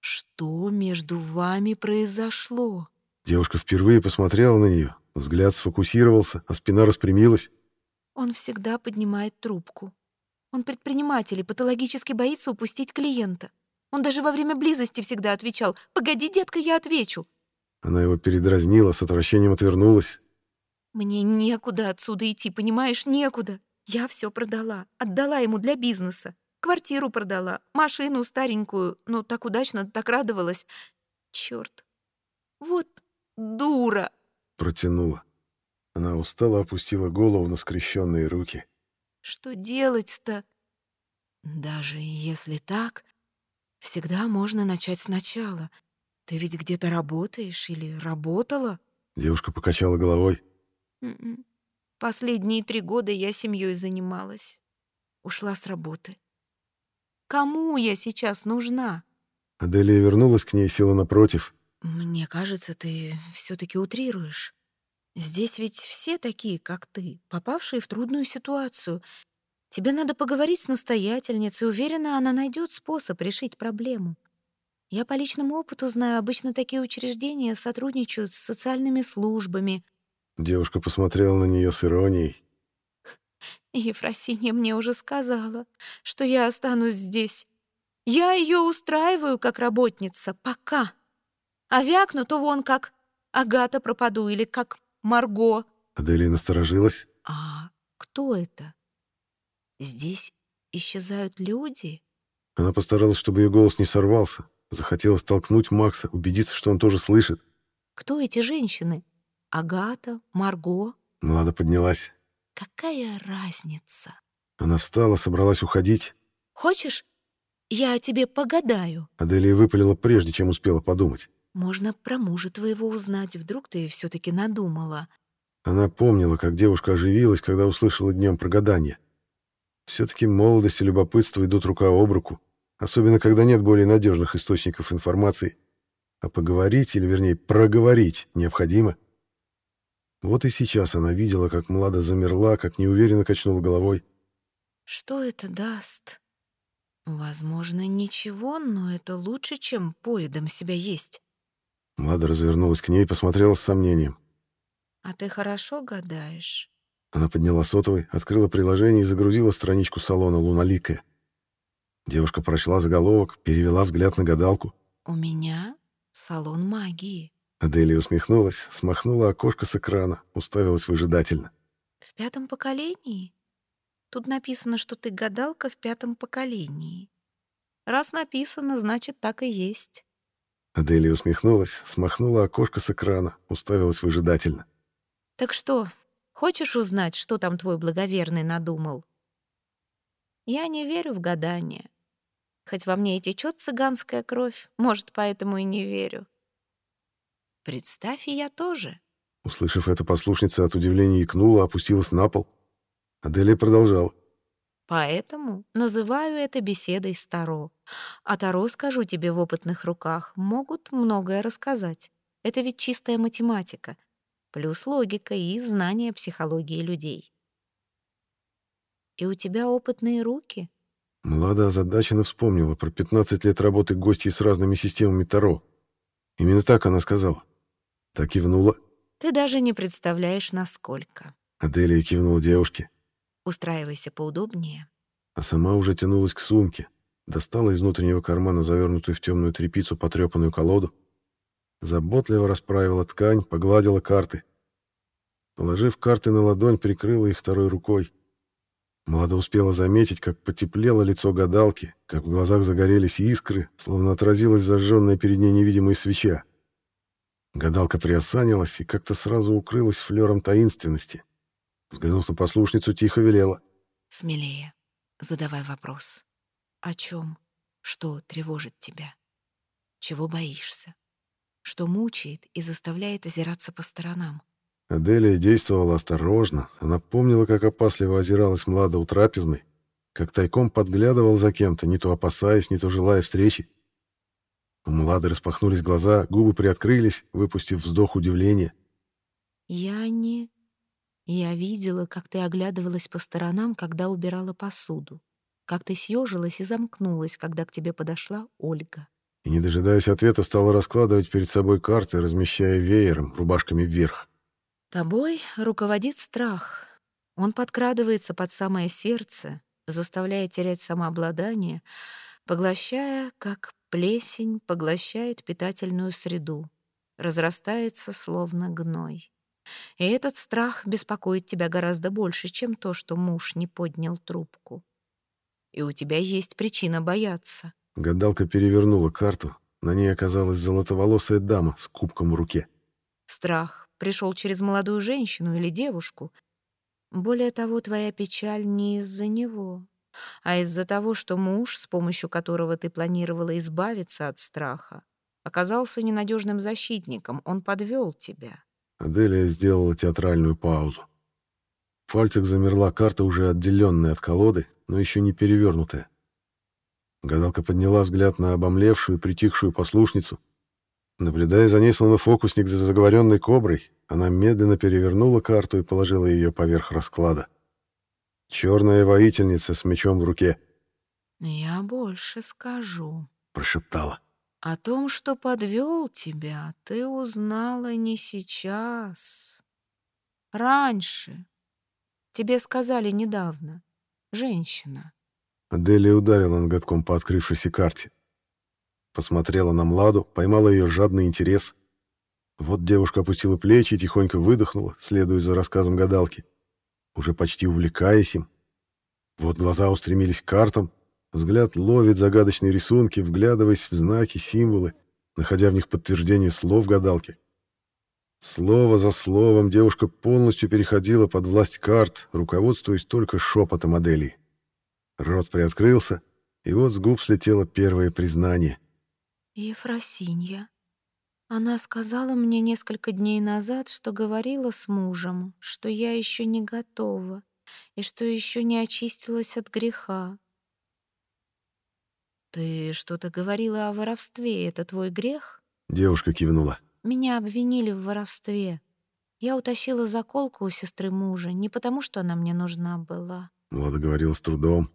Что между вами произошло? Девушка впервые посмотрела на нее. Взгляд сфокусировался, а спина распрямилась. Он всегда поднимает трубку. Он предприниматель и патологически боится упустить клиента. Он даже во время близости всегда отвечал «Погоди, детка, я отвечу». Она его передразнила, с отвращением отвернулась. «Мне некуда отсюда идти, понимаешь, некуда. Я все продала, отдала ему для бизнеса. Квартиру продала, машину старенькую, но так удачно, так радовалась. Черт, вот дура!» Протянула. Она устало опустила голову на скрещенные руки. «Что делать-то? Даже если так, Всегда можно начать сначала. Ты ведь где-то работаешь или работала? Девушка покачала головой. М-м. Последние три года я семьей занималась. Ушла с работы. Кому я сейчас нужна? Аделия вернулась к ней и села напротив. Мне кажется, ты все-таки утрируешь. Здесь ведь все такие, как ты, попавшие в трудную ситуацию, Тебе надо поговорить с настоятельницей, уверена, она найдет способ решить проблему. Я по личному опыту знаю, обычно такие учреждения сотрудничают с социальными службами. Девушка посмотрела на нее с иронией. Ефросинья мне уже сказала, что я останусь здесь. Я ее устраиваю как работница, пока. А вякну, то вон как Агата пропаду или как Марго. Аделия насторожилась. А кто это? Здесь исчезают люди? Она постаралась, чтобы ее голос не сорвался. Захотела столкнуть Макса, убедиться, что он тоже слышит. Кто эти женщины? Агата, Марго? Млада поднялась. Какая разница? Она встала, собралась уходить. Хочешь, я тебе погадаю? Аделия выпалила прежде, чем успела подумать. Можно про мужа твоего узнать, вдруг ты все-таки надумала. Она помнила, как девушка оживилась, когда услышала днем про гадание. Все-таки молодость и любопытство идут рука об руку, особенно когда нет более надежных источников информации. А поговорить, или вернее проговорить, необходимо. Вот и сейчас она видела, как Млада замерла, как неуверенно качнула головой. Что это даст? Возможно, ничего, но это лучше, чем поедом себя есть. Млада развернулась к ней и посмотрела с сомнением. А ты хорошо гадаешь? Она подняла сотовый, открыла приложение и загрузила страничку салона «Луналикая». Девушка прочла заголовок, перевела взгляд на гадалку. У меня салон магии. Аделия усмехнулась, смахнула окошко с экрана, уставилась выжидательно. В пятом поколении? Тут написано, что ты гадалка в пятом поколении. Раз написано, значит, так и есть. Аделия усмехнулась, смахнула окошко с экрана, уставилась выжидательно. Так что, хочешь узнать, что там твой благоверный надумал? Я не верю в гадание. Хоть во мне и течет цыганская кровь, может, поэтому и не верю. Представь, и я тоже. Услышав это, послушница от удивления икнула, опустилась на пол. Аделия продолжала. Поэтому называю это беседой с Таро. А Таро, скажу тебе, в опытных руках могут многое рассказать. Это ведь чистая математика плюс логика и знание психологии людей. И у тебя опытные руки. Млада озадаченно вспомнила про 15 лет работы гостей с разными системами Таро. Именно так она сказала. Так кивнула. Ты даже не представляешь, насколько. Аделия кивнула девушке. Устраивайся поудобнее. А сама уже тянулась к сумке. Достала из внутреннего кармана завернутую в темную тряпицу потрепанную колоду, Заботливо расправила ткань, погладила карты. Положив карты на ладонь, прикрыла их второй рукой. Млада успела заметить, как потеплело лицо гадалки, как в глазах загорелись искры, словно отразилась зажженная перед ней невидимая свеча. Гадалка приосанилась и как-то сразу укрылась флером таинственности. Взглянув на послушницу, тихо велела. «Смелее. Задавай вопрос. О чем? Что тревожит тебя? Чего боишься?» что мучает и заставляет озираться по сторонам. Аделия действовала осторожно. Она помнила, как опасливо озиралась Млада у трапезной, как тайком подглядывал за кем-то, не то опасаясь, не то желая встречи. У Млады распахнулись глаза, губы приоткрылись, выпустив вздох удивления. «Я не... Я видела, как ты оглядывалась по сторонам, когда убирала посуду, как ты съежилась и замкнулась, когда к тебе подошла Ольга и, не дожидаясь ответа, стала раскладывать перед собой карты, размещая веером, рубашками вверх. «Тобой руководит страх. Он подкрадывается под самое сердце, заставляя терять самообладание, поглощая, как плесень поглощает питательную среду, разрастается словно гной. И этот страх беспокоит тебя гораздо больше, чем то, что муж не поднял трубку. И у тебя есть причина бояться. Гадалка перевернула карту. На ней оказалась золотоволосая дама с кубком в руке. Страх пришел через молодую женщину или девушку. Более того, твоя печаль не из-за него, а из-за того, что муж, с помощью которого ты планировала избавиться от страха, оказался ненадежным защитником. Он подвел тебя. Аделия сделала театральную паузу. В пальцах замерла карта, уже отделенная от колоды, но еще не перевернутая. Гадалка подняла взгляд на обомлевшую, притихшую послушницу. Наблюдая за ней, словно фокусник за заговоренной коброй, она медленно перевернула карту и положила ее поверх расклада. Черная воительница с мечом в руке. «Я больше скажу», — прошептала. «О том, что подвел тебя, ты узнала не сейчас. Раньше. Тебе сказали недавно. Женщина. Аделия ударила ноготком по открывшейся карте. Посмотрела на Младу, поймала ее жадный интерес. Вот девушка опустила плечи и тихонько выдохнула, следуя за рассказом гадалки, уже почти увлекаясь им. Вот глаза устремились к картам, взгляд ловит загадочные рисунки, вглядываясь в знаки, символы, находя в них подтверждение слов гадалки. Слово за словом девушка полностью переходила под власть карт, руководствуясь только шепотом Аделии. Рот приоткрылся, и вот с губ слетело первое признание. «Ефросинья. Она сказала мне несколько дней назад, что говорила с мужем, что я еще не готова и что еще не очистилась от греха. «Ты что-то говорила о воровстве, это твой грех?» Девушка кивнула. Меня обвинили в воровстве. Я утащила заколку у сестры мужа не потому, что она мне нужна была. Влада говорила с трудом.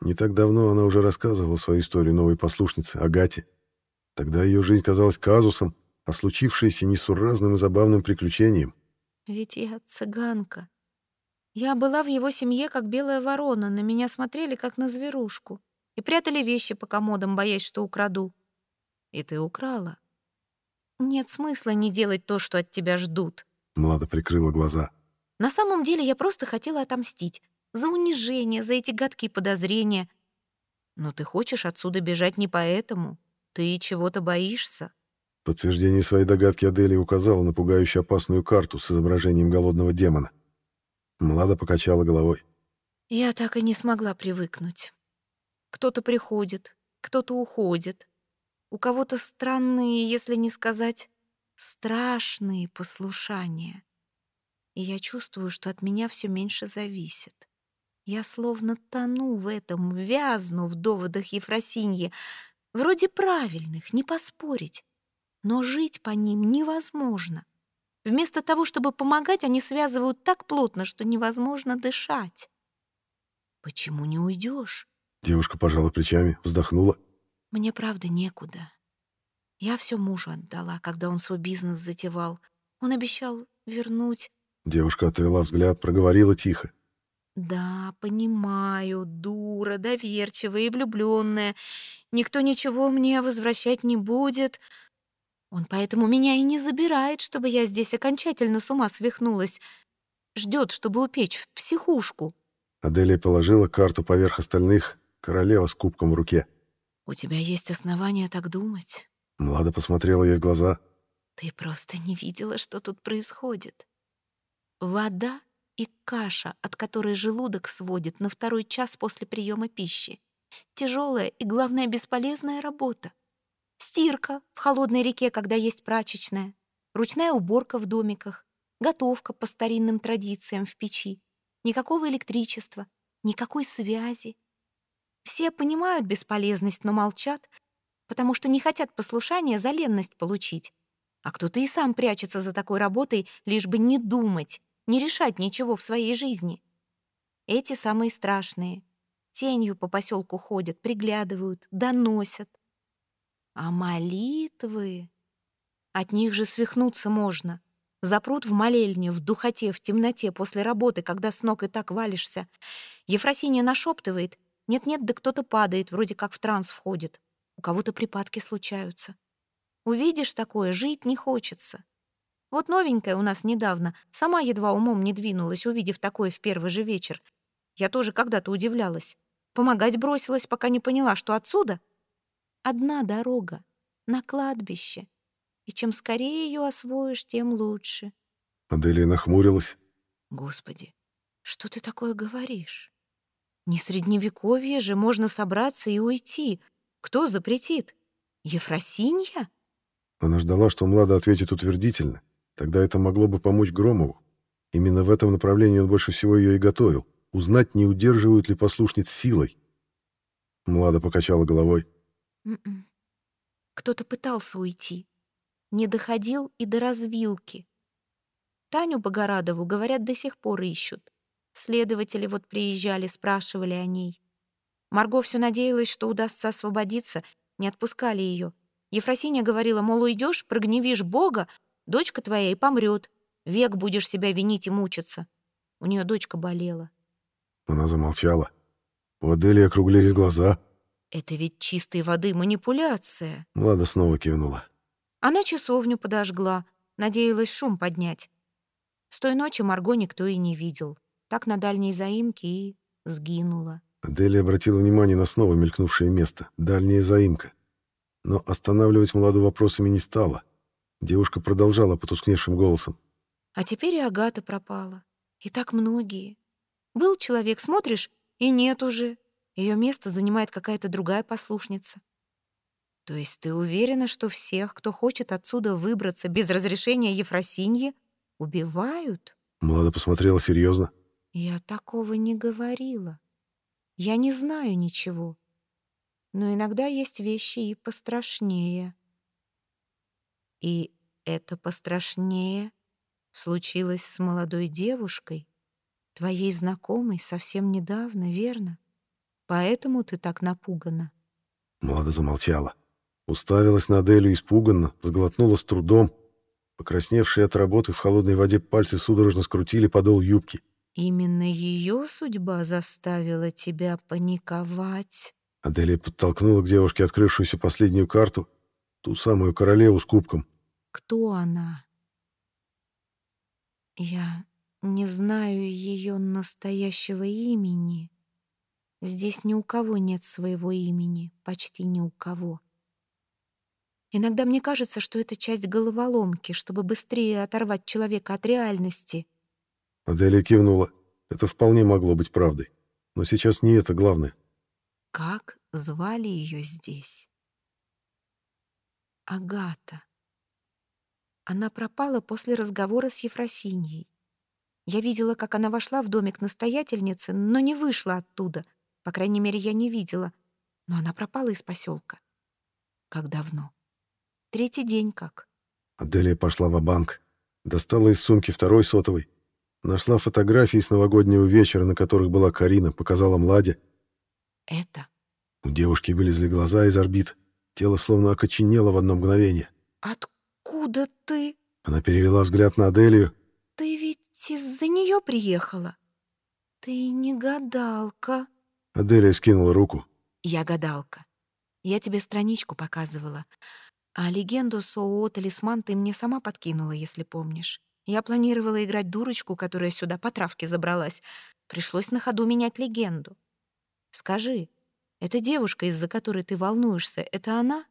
Не так давно она уже рассказывала свою историю новой послушнице, Агате. Тогда ее жизнь казалась казусом, а случившееся несуразным и забавным приключением. Ведь я цыганка. Я была в его семье, как белая ворона, на меня смотрели, как на зверушку, и прятали вещи по комодам, боясь, что украду. И ты украла. Нет смысла не делать то, что от тебя ждут. Млада прикрыла глаза. На самом деле я просто хотела отомстить. За унижение, за эти гадкие подозрения. Но ты хочешь отсюда бежать не поэтому. Ты чего-то боишься. Подтверждение своей догадки Адели указала на пугающую опасную карту с изображением голодного демона. Млада покачала головой. Я так и не смогла привыкнуть. Кто-то приходит, кто-то уходит. У кого-то странные, если не сказать страшные послушания. И я чувствую, что от меня все меньше зависит. Я словно тону в этом, вязну в доводах Ефросиньи. Вроде правильных, не поспорить. Но жить по ним невозможно. Вместо того, чтобы помогать, они связывают так плотно, что невозможно дышать. Почему не уйдешь? Девушка пожала плечами, вздохнула. Мне правда некуда. Я все мужу отдала, когда он свой бизнес затевал. Он обещал вернуть. Девушка отвела взгляд, проговорила тихо. Да, понимаю, дура, доверчивая и влюбленная. Никто ничего мне возвращать не будет. Он поэтому меня и не забирает, чтобы я здесь окончательно с ума свихнулась. Ждет, чтобы упечь в психушку. Аделия положила карту поверх остальных, королева с кубком в руке. «У тебя есть основания так думать?» Млада посмотрела ей в глаза. «Ты просто не видела, что тут происходит. Вода и каша, от которой желудок сводит на второй час после приема пищи. Тяжелая и, главное, бесполезная работа. Стирка в холодной реке, когда есть прачечная. Ручная уборка в домиках. Готовка по старинным традициям в печи. Никакого электричества, никакой связи. Все понимают бесполезность, но молчат, потому что не хотят послушания за ленность получить. А кто-то и сам прячется за такой работой, лишь бы не думать, не решать ничего в своей жизни. Эти самые страшные. Тенью по поселку ходят, приглядывают, доносят. А молитвы... От них же свихнуться можно. Запрут в молельне, в духоте, в темноте, после работы, когда с ног и так валишься. Ефросинья нашептывает, нет-нет, да кто-то падает, вроде как в транс входит. У кого-то припадки случаются. Увидишь такое, жить не хочется. Вот новенькая у нас недавно, сама едва умом не двинулась, увидев такое в первый же вечер. Я тоже когда-то удивлялась. Помогать бросилась, пока не поняла, что отсюда одна дорога, на кладбище. И чем скорее ее освоишь, тем лучше. Аделия нахмурилась. Господи, что ты такое говоришь? Не средневековье же, можно собраться и уйти. Кто запретит? Ефросинья? Она ждала, что Млада ответит утвердительно. Тогда это могло бы помочь Громову. Именно в этом направлении он больше всего ее и готовил. Узнать, не удерживают ли послушниц силой. Млада покачала головой. М-м. Кто-то пытался уйти. Не доходил и до развилки. Таню Богорадову, говорят, до сих пор ищут. Следователи вот приезжали, спрашивали о ней. Марго все надеялась, что удастся освободиться, не отпускали ее. Ефросиния говорила, мол, уйдешь, прогневишь Бога, дочка твоя и помрет. Век будешь себя винить и мучиться. У нее дочка болела. Она замолчала. У Адели округлились глаза. Это ведь чистой воды манипуляция. Млада снова кивнула. Она часовню подожгла, надеялась шум поднять. С той ночи Марго никто и не видел. Так на дальней заимке и сгинула. Адели обратила внимание на снова мелькнувшее место — дальняя заимка. Но останавливать Младу вопросами не стала. Девушка продолжала потускневшим голосом. А теперь и Агата пропала. И так многие. Был человек, смотришь, и нет уже. Ее место занимает какая-то другая послушница. То есть ты уверена, что всех, кто хочет отсюда выбраться без разрешения Ефросиньи, убивают? Млада посмотрела серьезно. Я такого не говорила. Я не знаю ничего. Но иногда есть вещи и пострашнее. И это пострашнее случилось с молодой девушкой, твоей знакомой совсем недавно, верно? Поэтому ты так напугана. Млада замолчала. Уставилась на Аделю испуганно, сглотнула с трудом. Покрасневшие от работы в холодной воде пальцы судорожно скрутили подол юбки. Именно ее судьба заставила тебя паниковать. Аделия подтолкнула к девушке открывшуюся последнюю карту, ту самую королеву с кубком. Кто она? Я не знаю ее настоящего имени. Здесь ни у кого нет своего имени, почти ни у кого. Иногда мне кажется, что это часть головоломки, чтобы быстрее оторвать человека от реальности. Аделия кивнула. Это вполне могло быть правдой. Но сейчас не это главное. Как звали ее здесь? Агата. Она пропала после разговора с Ефросиньей. Я видела, как она вошла в домик настоятельницы, но не вышла оттуда. По крайней мере, я не видела. Но она пропала из поселка. Как давно? Третий день как. Аделия пошла в банк Достала из сумки второй сотовый. Нашла фотографии с новогоднего вечера, на которых была Карина, показала Младе. Это? У девушки вылезли глаза из орбит. Тело словно окоченело в одно мгновение. Откуда ты? Она перевела взгляд на Аделию. Ты ведь из-за нее приехала. Ты не гадалка. Аделия скинула руку. Я гадалка. Я тебе страничку показывала. А легенду Сооо «Талисман» ты мне сама подкинула, если помнишь. Я планировала играть дурочку, которая сюда по травке забралась. Пришлось на ходу менять легенду. Скажи, эта девушка, из-за которой ты волнуешься, это она?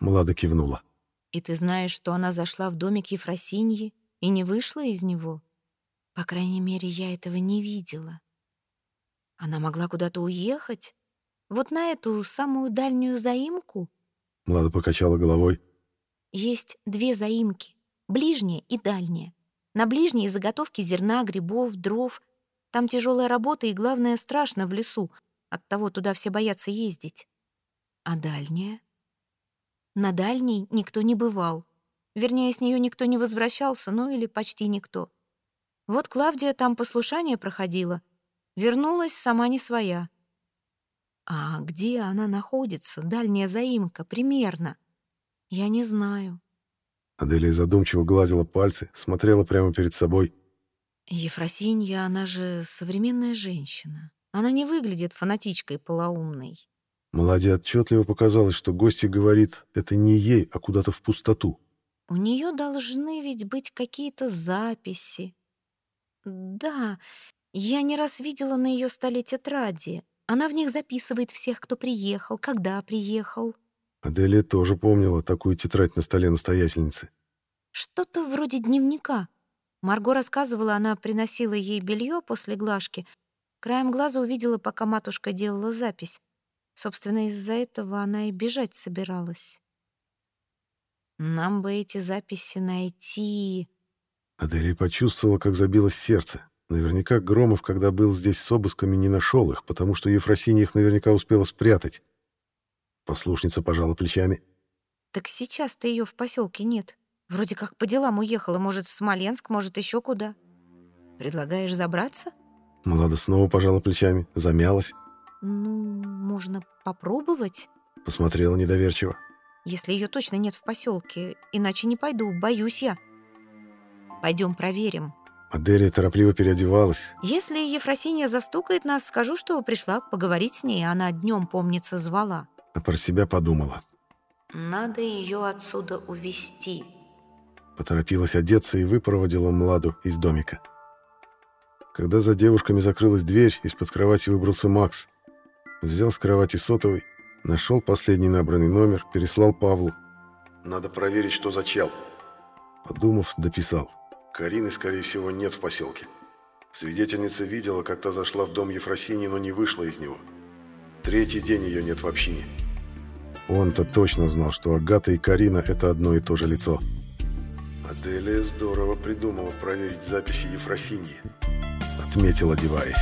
Млада кивнула. И ты знаешь, что она зашла в домик Ефросиньи и не вышла из него? По крайней мере, я этого не видела. Она могла куда-то уехать? Вот на эту самую дальнюю заимку? Млада покачала головой. Есть две заимки, ближняя и дальняя. На ближней заготовки зерна, грибов, дров. Там тяжелая работа и, главное, страшно в лесу. Оттого туда все боятся ездить. А дальняя? На дальней никто не бывал. Вернее, с нее никто не возвращался, ну или почти никто. Вот Клавдия там послушание проходила. Вернулась сама не своя. А где она находится, дальняя заимка, примерно? Я не знаю. Аделия задумчиво гладила пальцы, смотрела прямо перед собой. Ефросинья, она же современная женщина. Она не выглядит фанатичкой полоумной. Младе отчетливо показалось, что гостья говорит, это не ей, а куда-то в пустоту. У нее должны ведь быть какие-то записи. Да, я не раз видела на ее столе тетради. Она в них записывает всех, кто приехал, когда приехал. Аделия тоже помнила такую тетрадь на столе настоятельницы. Что-то вроде дневника. Марго рассказывала, она приносила ей белье после глажки. Краем глаза увидела, пока матушка делала запись. Собственно, из-за этого она и бежать собиралась. Нам бы эти записи найти. Аделия почувствовала, как забилось сердце. Наверняка Громов, когда был здесь с обысками, не нашел их, потому что Ефросинья их наверняка успела спрятать. Послушница пожала плечами. «Так сейчас-то ее в поселке нет. Вроде как по делам уехала, может, в Смоленск, может, еще куда. Предлагаешь забраться?» Млада снова пожала плечами, замялась. «Ну, можно попробовать?» Посмотрела недоверчиво. «Если ее точно нет в поселке, иначе не пойду, боюсь я. Пойдем проверим». Аделия торопливо переодевалась. Если Ефросинья застукает нас, скажу, что пришла поговорить с ней. Она днем, помнится, звала. А про себя подумала. Надо ее отсюда увести. Поторопилась одеться и выпроводила Младу из домика. Когда за девушками закрылась дверь, из-под кровати выбрался Макс. Взял с кровати сотовый, нашел последний набранный номер, переслал Павлу. «Надо проверить, что за чел». Подумав, дописал. Карины, скорее всего, нет в поселке. Свидетельница видела, как та зашла в дом Ефросинии, но не вышла из него. Третий день ее нет в общине. Он-то точно знал, что Агата и Карина – это одно и то же лицо. Аделия здорово придумала проверить записи Ефросиньи. Отметил, одеваясь.